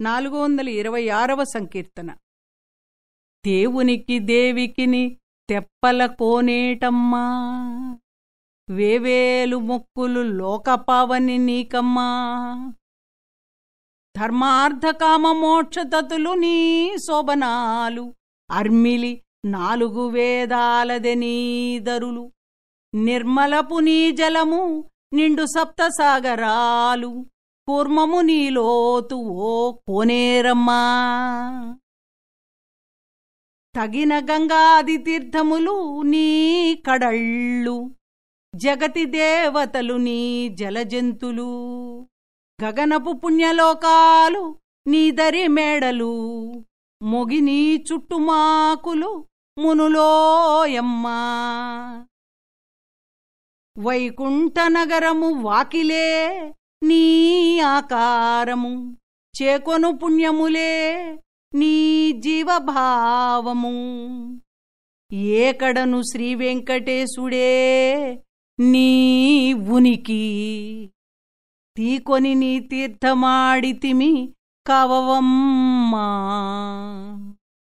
నాలుగు వందల ఇరవై ఆరవ సంకీర్తన. దేవునికి దేవికిని తెప్పల కోనేటమ్మా. వేవేలు మొక్కులు లోకపావని నీకమ్మా. ధర్మార్ధకామ మోక్షతతులు నీ శోభనాలు. అర్మిలి నాలుగు వేదాలదెనీదరులు నిర్మలపు నీ జలము నిండు సప్తసాగరాలు. కూర్మము నీలోతు ఓ కోనేరమ్మా. తగిన గంగాది తీర్థములు నీ కడళ్ళు జగతి దేవతలు నీ జలజంతులు గగనపు పుణ్యలోకాలు నీ దరి మేడలు మొగిని చుట్టుమాకులు మునులోయమ్మా. వైకుంఠనగరము వాకిలే నీ ఆకారము చేకొను పుణ్యములే నీ జీవభావము. ఏకడను శ్రీవెంకటేశుడే నీ ఉనికి. తీకొని నీ తీర్థమాడితిమి కవవమ్మా.